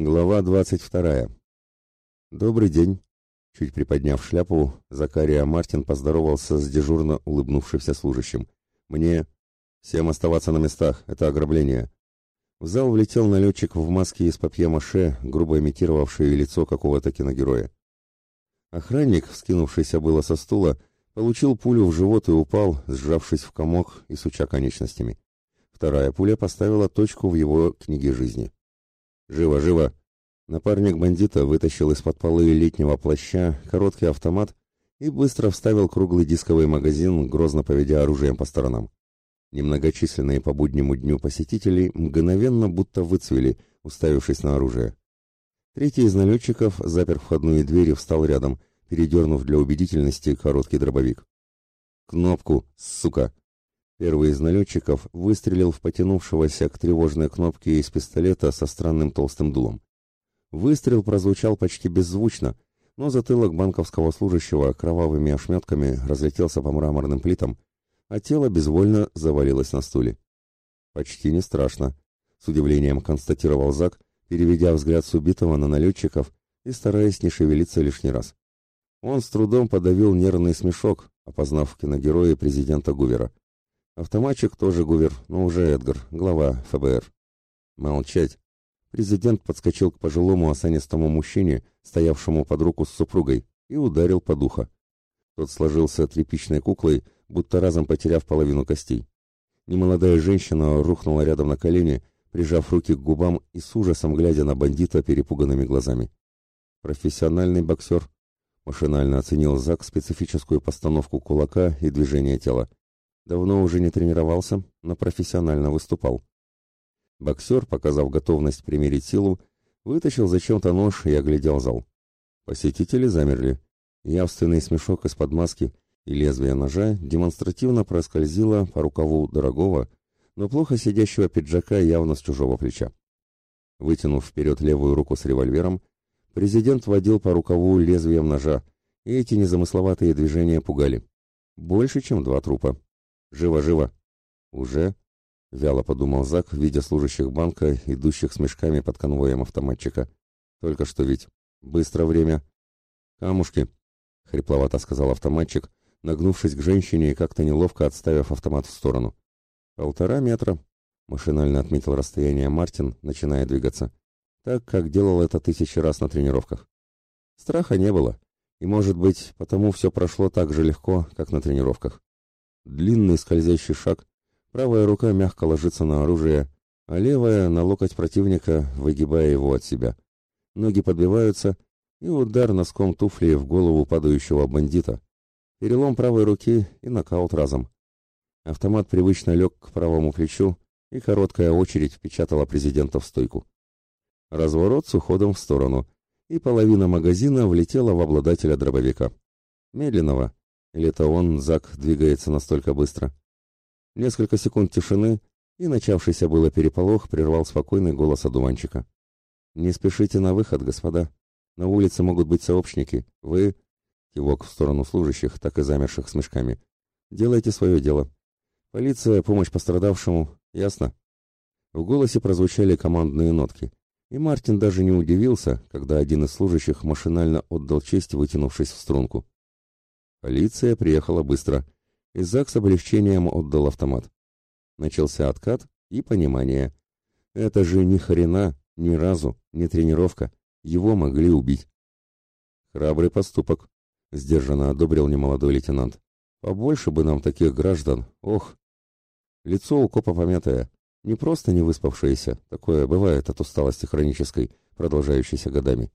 Глава двадцать вторая. Добрый день. Чуть приподняв шляпу, Закария Мартин поздоровался с дежурно улыбнувшимся служащим. Мне всем оставаться на местах, это ограбление. В зал влетел налетчик в маске из папье-маше, грубо имитировавший лицо какого-то киногероя. Охранник, вскинувшийся было со стула, получил пулю в живот и упал, сжавшись в комок и суча конечностями. Вторая пуля поставила точку в его книге жизни. «Живо, живо!» Напарник бандита вытащил из-под полы летнего плаща короткий автомат и быстро вставил круглый дисковый магазин, грозно поведя оружием по сторонам. Немногочисленные по буднему дню посетители мгновенно будто выцвели, уставившись на оружие. Третий из налетчиков запер входную дверь и встал рядом, передернув для убедительности короткий дробовик. «Кнопку, сука!» Первый из налетчиков выстрелил в потянувшегося к тревожной кнопке из пистолета со странным толстым дулом. Выстрел прозвучал почти беззвучно, но затылок банковского служащего кровавыми ошметками разлетелся по мраморным плитам, а тело безвольно завалилось на стуле. «Почти не страшно», — с удивлением констатировал Зак, переведя взгляд с убитого на налетчиков и стараясь не шевелиться лишний раз. Он с трудом подавил нервный смешок, опознав киногероя президента Гувера. Автоматчик тоже Гувер, но уже Эдгар, глава ФБР. Молчать. Президент подскочил к пожилому осанистому мужчине, стоявшему под руку с супругой, и ударил по духу. Тот сложился тряпичной куклой, будто разом потеряв половину костей. Немолодая женщина рухнула рядом на колени, прижав руки к губам и с ужасом глядя на бандита перепуганными глазами. Профессиональный боксер. Машинально оценил Зак специфическую постановку кулака и движение тела. Давно уже не тренировался, но профессионально выступал. Боксер, показав готовность примерить силу, вытащил зачем-то нож и оглядел зал. Посетители замерли. Явственный смешок из-под маски и лезвие ножа демонстративно проскользило по рукаву дорогого, но плохо сидящего пиджака явно с чужого плеча. Вытянув вперед левую руку с револьвером, президент водил по рукаву лезвием ножа, и эти незамысловатые движения пугали. Больше, чем два трупа. Живо, живо. Уже? Вяло подумал Зак, видя служащих банка, идущих с мешками под конвоем автоматчика. Только что ведь. Быстро время. Камушки, хрипловато сказал автоматчик, нагнувшись к женщине и как-то неловко отставив автомат в сторону. Полтора метра, машинально отметил расстояние Мартин, начиная двигаться. Так, как делал это тысячи раз на тренировках. Страха не было, и, может быть, потому все прошло так же легко, как на тренировках. Длинный скользящий шаг, правая рука мягко ложится на оружие, а левая — на локоть противника, выгибая его от себя. Ноги подбиваются, и удар носком туфли в голову падающего бандита. Перелом правой руки и нокаут разом. Автомат привычно лег к правому плечу, и короткая очередь впечатала президента в стойку. Разворот с уходом в сторону, и половина магазина влетела в обладателя дробовика. Медленного, или это он, Зак, двигается настолько быстро? Несколько секунд тишины, и начавшийся было переполох прервал спокойный голос одуванчика. «Не спешите на выход, господа. На улице могут быть сообщники. Вы...» Кивок в сторону служащих, так и замерших с мешками. «Делайте свое дело. Полиция, помощь пострадавшему. Ясно?» В голосе прозвучали командные нотки. И Мартин даже не удивился, когда один из служащих машинально отдал честь, вытянувшись в струнку. Полиция приехала быстро, и Зак с облегчением отдал автомат. Начался откат и понимание. Это же ни хрена, ни разу, не тренировка. Его могли убить. Храбрый поступок, сдержанно одобрил немолодой лейтенант. Побольше бы нам таких граждан. Ох. Лицо у копа помятое, не просто не выспавшееся, такое бывает от усталости хронической, продолжающейся годами.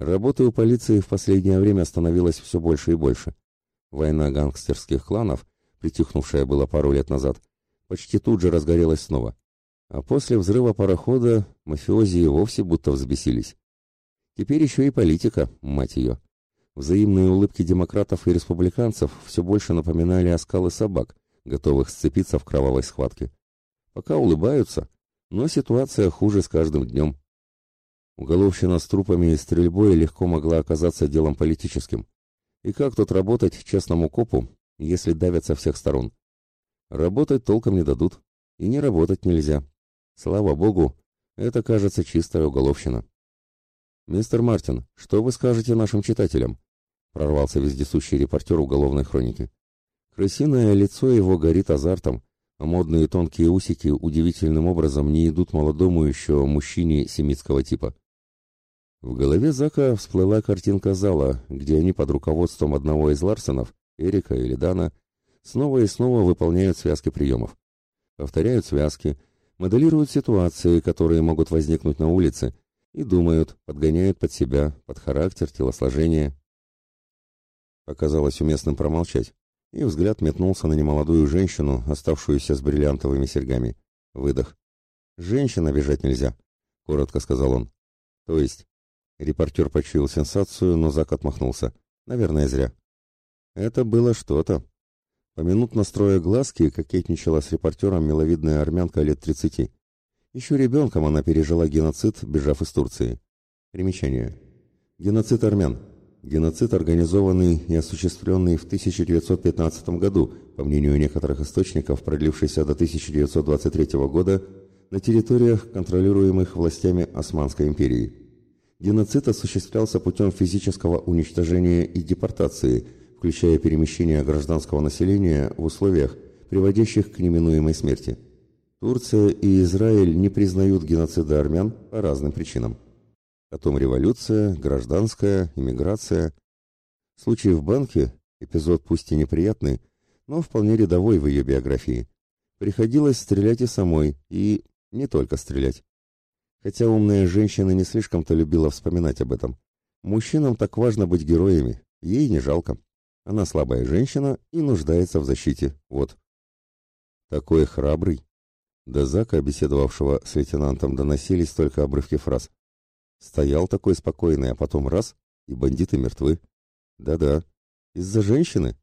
Работы у полиции в последнее время становилось все больше и больше. Война гангстерских кланов, притихнувшая была пару лет назад, почти тут же разгорелась снова. А после взрыва парохода мафиози и вовсе будто взбесились. Теперь еще и политика, мать ее. Взаимные улыбки демократов и республиканцев все больше напоминали оскалы собак, готовых сцепиться в кровавой схватке. Пока улыбаются, но ситуация хуже с каждым днем. Уголовщина с трупами и стрельбой легко могла оказаться делом политическим. И как тут работать честному копу, если давят со всех сторон? Работать толком не дадут, и не работать нельзя. Слава богу, Это, кажется, чистая уголовщина. «Мистер Мартин, что вы скажете нашим читателям?» прорвался вездесущий репортер уголовной хроники. Крысиное лицо его горит азартом, а модные тонкие усики удивительным образом не идут молодому еще мужчине семитского типа. В голове Зака всплыла картинка зала, где они под руководством одного из Ларсонов, Эрика или Дана, снова и снова выполняют связки приемов. Повторяют связки, моделируют ситуации, которые могут возникнуть на улице, и думают, подгоняют под себя, под характер, телосложение. Оказалось уместным промолчать, и взгляд метнулся на немолодую женщину, оставшуюся с бриллиантовыми серьгами. Выдох. «Женщин обижать нельзя», — коротко сказал он. «То есть?» Репортер почуял сенсацию, но Зак отмахнулся. «Наверное, зря». Это было что-то. Поминутно строя глазки, кокетничала с репортером миловидная армянка лет тридцати. Еще ребенком она пережила геноцид, бежав из Турции. Примечание. Геноцид армян. Геноцид, организованный и осуществленный в 1915 году, по мнению некоторых источников, продлившийся до 1923 года на территориях, контролируемых властями Османской империи. Геноцид осуществлялся путем физического уничтожения и депортации, включая перемещение гражданского населения в условиях, приводящих к неминуемой смерти. Турция и Израиль не признают геноцида армян по разным причинам. Потом революция, гражданская, иммиграция. Случай в банке, эпизод пусть и неприятный, но вполне рядовой в ее биографии. Приходилось стрелять и самой, и не только стрелять. Хотя умная женщина не слишком-то любила вспоминать об этом. Мужчинам так важно быть героями, ей не жалко. Она слабая женщина и нуждается в защите, вот. Такой храбрый. До Зака, беседовавшего с лейтенантом, доносились только обрывки фраз. Стоял такой спокойный, а потом раз, и бандиты мертвы. Да-да, из-за женщины.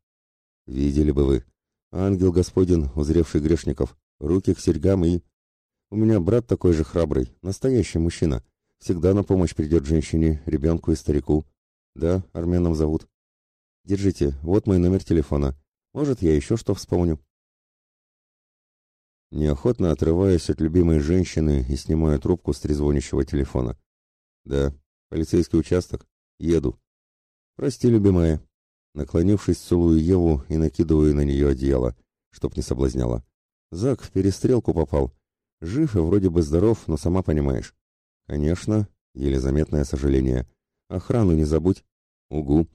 Видели бы вы. Ангел Господин, узревший грешников, руки к серьгам и... У меня брат такой же храбрый, настоящий мужчина. Всегда на помощь придет женщине, ребенку и старику. Да, армянам зовут. Держите, вот мой номер телефона. Может, я еще что вспомню. Неохотно отрываясь от любимой женщины и снимая трубку с трезвонящего телефона. Да, полицейский участок. Еду. Прости, любимая. Наклонившись, целую Еву и накидываю на нее одеяло, чтоб не соблазняла. Зак в перестрелку попал. Жив и вроде бы здоров, но сама понимаешь. Конечно, еле заметное сожаление. Охрану не забудь. Угу.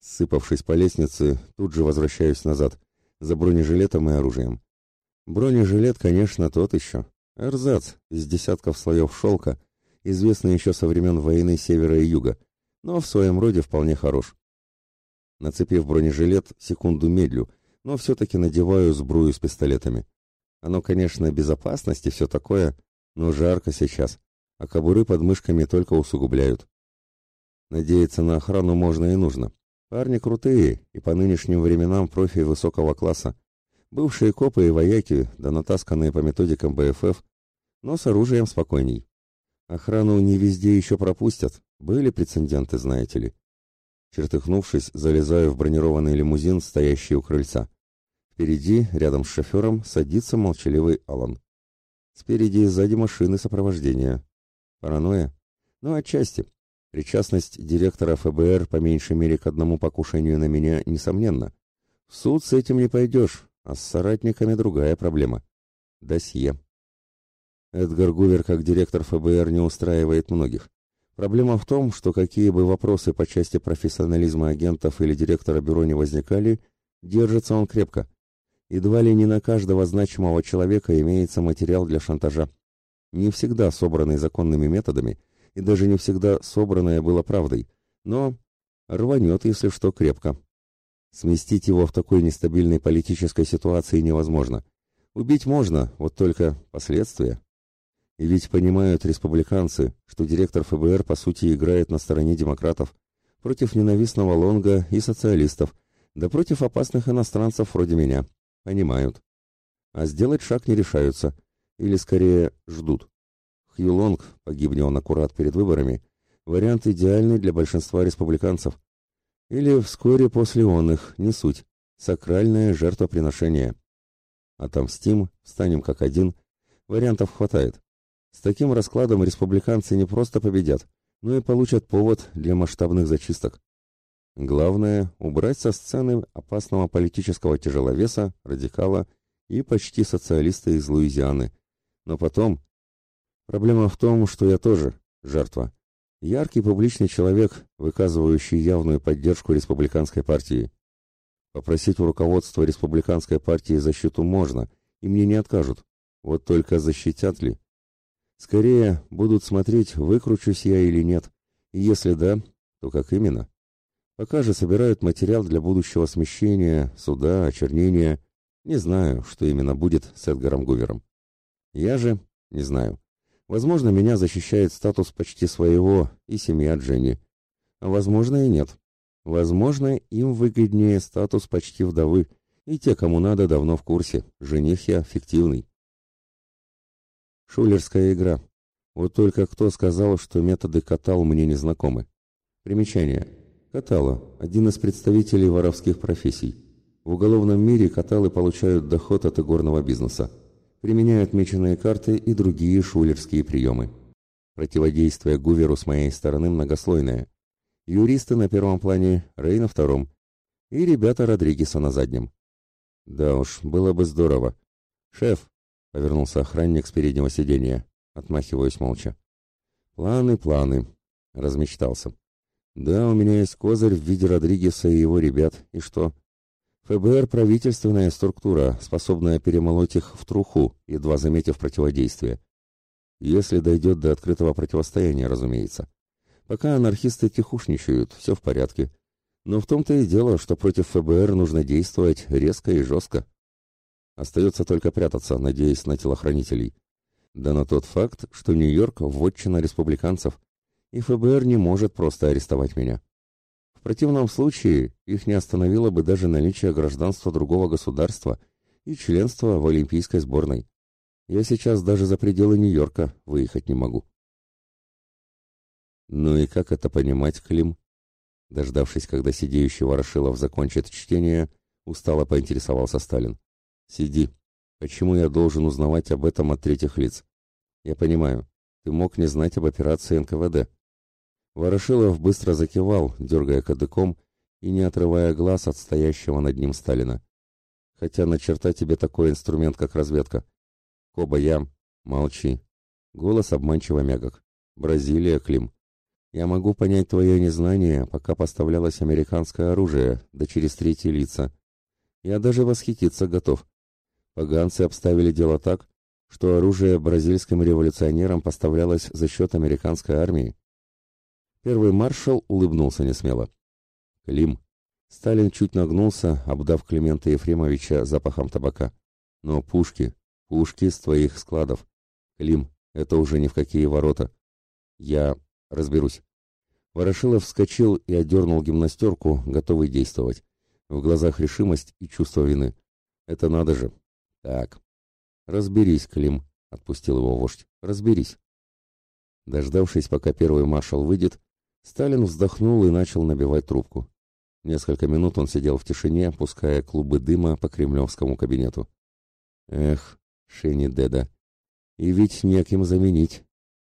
Сыпавшись по лестнице, тут же возвращаюсь назад, за бронежилетом и оружием. Бронежилет, конечно, тот еще. Эрзац из десятков слоев шелка, известный еще со времен войны Севера и Юга, но в своем роде вполне хорош. Нацепив бронежилет, секунду медлю, но все-таки надеваю сбрую с пистолетами. Оно, конечно, безопасность и все такое, но жарко сейчас, а кобуры под мышками только усугубляют. Надеяться на охрану можно и нужно. Парни крутые и по нынешним временам профи высокого класса. Бывшие копы и вояки, да натасканные по методикам БФФ, но с оружием спокойней. Охрану не везде еще пропустят. Были прецеденты, знаете ли. Чертыхнувшись, залезаю в бронированный лимузин, стоящий у крыльца. Впереди, рядом с шофером, садится молчаливый Алан. Спереди и сзади машины сопровождения. Паранойя? Ну, отчасти. Причастность директора ФБР по меньшей мере к одному покушению на меня, несомненно. В суд с этим не пойдешь, а с соратниками другая проблема. Досье. Эдгар Гувер как директор ФБР не устраивает многих. Проблема в том, что какие бы вопросы по части профессионализма агентов или директора бюро не возникали, держится он крепко. Едва ли не на каждого значимого человека имеется материал для шантажа. Не всегда собранный законными методами, и даже не всегда собранное было правдой, но рванет, если что, крепко. Сместить его в такой нестабильной политической ситуации невозможно. Убить можно, вот только последствия. И ведь понимают республиканцы, что директор ФБР по сути играет на стороне демократов, против ненавистного Лонга и социалистов, да против опасных иностранцев вроде меня. Понимают. А сделать шаг не решаются, или скорее ждут. Хью Лонг, погибнет он аккурат перед выборами, вариант идеальный для большинства республиканцев. Или вскоре после он их, не суть, сакральное жертвоприношение. Отомстим, станем как один, вариантов хватает. С таким раскладом республиканцы не просто победят, но и получат повод для масштабных зачисток. Главное – убрать со сцены опасного политического тяжеловеса, радикала и почти социалиста из Луизианы. Но потом... Проблема в том, что я тоже жертва. Яркий публичный человек, выказывающий явную поддержку республиканской партии. Попросить у руководства республиканской партии защиту можно, и мне не откажут. Вот только защитят ли? Скорее будут смотреть, выкручусь я или нет. И если да, то как именно? Пока же собирают материал для будущего смещения, суда, очернения. Не знаю, что именно будет с Эдгаром Гувером. Я же не знаю. Возможно, меня защищает статус почти своего и семья Дженни. А возможно и нет. Возможно, им выгоднее статус почти вдовы, и те, кому надо, давно в курсе. Жених я фиктивный. Шулерская игра. Вот только кто сказал, что методы катал мне не знакомы? Примечание. Катала – один из представителей воровских профессий. В уголовном мире каталы получают доход от игорного бизнеса. Применяют меченые карты и другие шулерские приемы. Противодействие Гуверу с моей стороны многослойное. Юристы на первом плане, Рей на втором. И ребята Родригеса на заднем. Да уж, было бы здорово. «Шеф», — повернулся охранник с переднего сиденья, отмахиваясь молча. «Планы, планы», — размечтался. Да, у меня есть козырь в виде Родригеса и его ребят. И что? ФБР – правительственная структура, способная перемолоть их в труху, едва заметив противодействие. Если дойдет до открытого противостояния, разумеется. Пока анархисты тихушничают, все в порядке. Но в том-то и дело, что против ФБР нужно действовать резко и жестко. Остается только прятаться, надеясь на телохранителей. Да на тот факт, что Нью-Йорк – вотчина республиканцев – и ФБР не может просто арестовать меня. В противном случае их не остановило бы даже наличие гражданства другого государства и членства в Олимпийской сборной. Я сейчас даже за пределы Нью-Йорка выехать не могу. Ну и как это понимать, Клим? Дождавшись, когда сидеющий Ворошилов закончит чтение, устало поинтересовался Сталин. Сиди. Почему я должен узнавать об этом от третьих лиц? Я понимаю, ты мог не знать об операции НКВД. Ворошилов быстро закивал, дергая кадыком и не отрывая глаз от стоящего над ним Сталина. Хотя начертать тебе такой инструмент, как разведка. Коба, я... Молчи. Голос обманчиво мягок. Бразилия, Клим. Я могу понять твое незнание, пока поставлялось американское оружие, да через третьи лица. Я даже восхититься готов. Поганцы обставили дело так, что оружие бразильским революционерам поставлялось за счет американской армии. Первый маршал улыбнулся несмело. «Клим». Сталин чуть нагнулся, обдав Климента Ефремовича запахом табака. «Но пушки, пушки с твоих складов. Клим, это уже ни в какие ворота. Я разберусь». Ворошилов вскочил и одернул гимнастерку, готовый действовать. В глазах решимость и чувство вины. «Это надо же». «Так». «Разберись, Клим», — отпустил его вождь. «Разберись». Дождавшись, пока первый маршал выйдет, Сталин вздохнул и начал набивать трубку. Несколько минут он сидел в тишине, пуская клубы дыма по кремлевскому кабинету. Эх, Шенни Деда. И ведь неким заменить.